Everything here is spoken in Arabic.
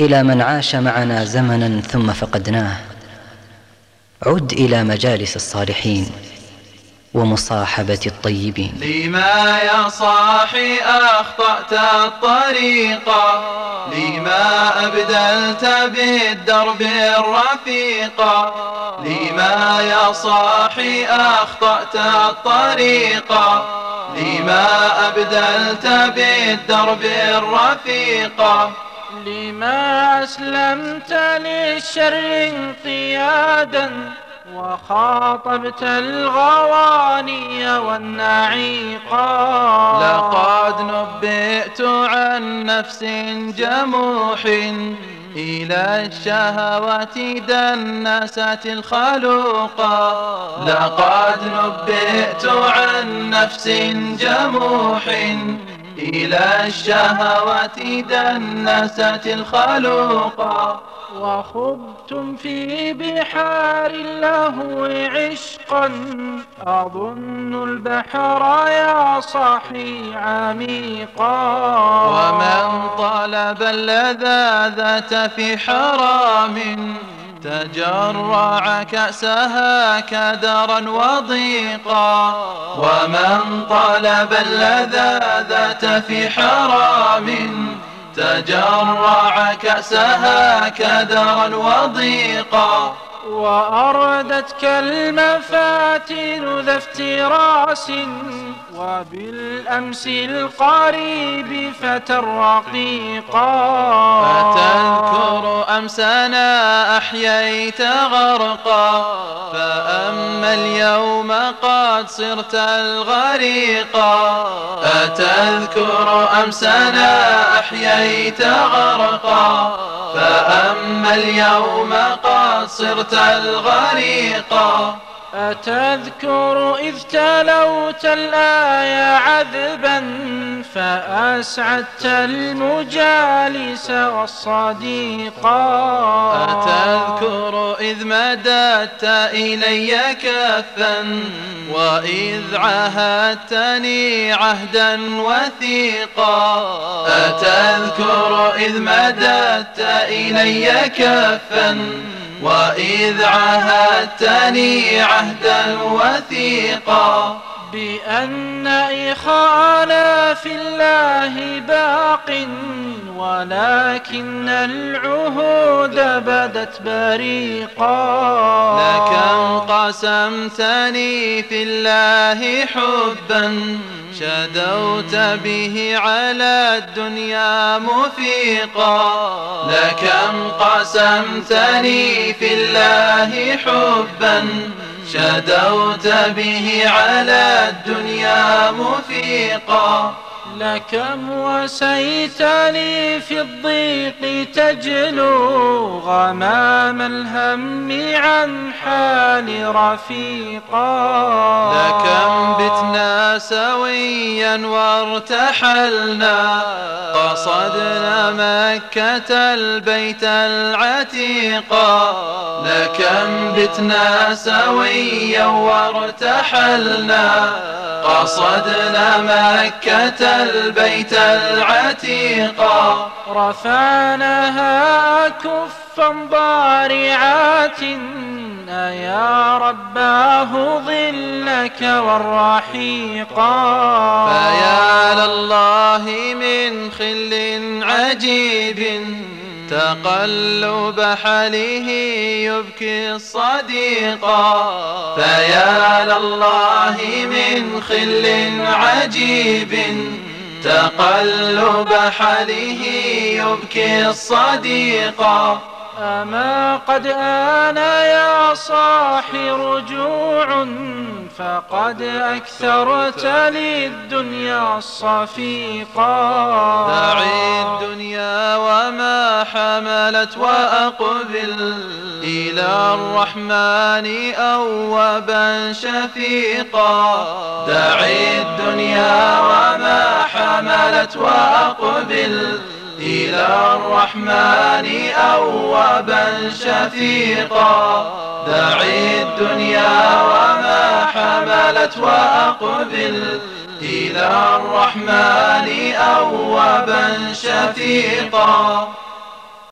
إلى من عاش معنا زمنا ثم فقدناه. عد إلى مجالس الصالحين ومصاحبة الطيبين. لما يا صاحي أخطأت الطريقة لما أبدلت بالدرب الرفيقة لما يا صاحي أخطأت الطريقة لما أبدلت بالدرب الرفيقة لما أسلمت للشر انقيادا وخاطبت الغواني والنعيقا. لقد نبئت عن نفس جموح إلى الشهوات دنست الخلوقا لقد نبئت عن نفس جموح إلى الشهوات دنست الخلوقا وخبتم في بحار اللهو عشقا. أظن البحر يا صاحي عميقا. ومن طلب اللذاذة في حرام تجرع كأسها كدرا وضيقا ومن طلب اللذاذة في حرام تجرع كأسها كدرا وضيقا وأردتك المفاتن ذا افتراس وبالأمس القريب فتى رقيقا فتذكر أمسنا أحييت غرقا. فأما اليوم قد صرت الغريقا. أتذكر أمسنا أحييت غرقا. فأما اليوم قد صرت الغريقا أتذكر إذ تلوت الآية عذبا. فأسعدت المجالس والصديقا أتذكر إذ مددت إلي كفا وإذ عهدتني عهدا وثيقا. أتذكر إذ مددت إلي كفا وإذ عهدتني عهدا وثيقا. بأن إخانا في الله باق ولكن العهود بدت بريقا. لكم قسمتني في الله حبا شدوت به على الدنيا مفيقا. لكم قسمتني في الله حبا شدوت به على الدنيا مفيقا. لكم وسيتني في الضيق تجلو غمام الهم عن حال رفيقا. لكم بتنا سويا وارتحلنا قصدنا مكة البيت العتيقا لكم بتنا سويا وارتحلنا قصدنا مكة البيت العتيقا رفعناها كفا ضارعات. يا رباه ظلك والرحيقا فيا لله من خل عجيب. تقلب حاله يبكي الصديقا فيا لله من خل عجيب. تقلب حاله يبكي الصديقا أما قد آن يا صاحي رجوع فقد أكثرت للدنيا الصفيقا دعي الدنيا وما حملت وأقبل. إلى الرحمن أوابا شفيقا دعي الدنيا وما حملت وأقبل إلى الرحمن أوابا شفيقا دعي الدنيا وما حملت وأقبل إلى الرحمن أوابا شفيقا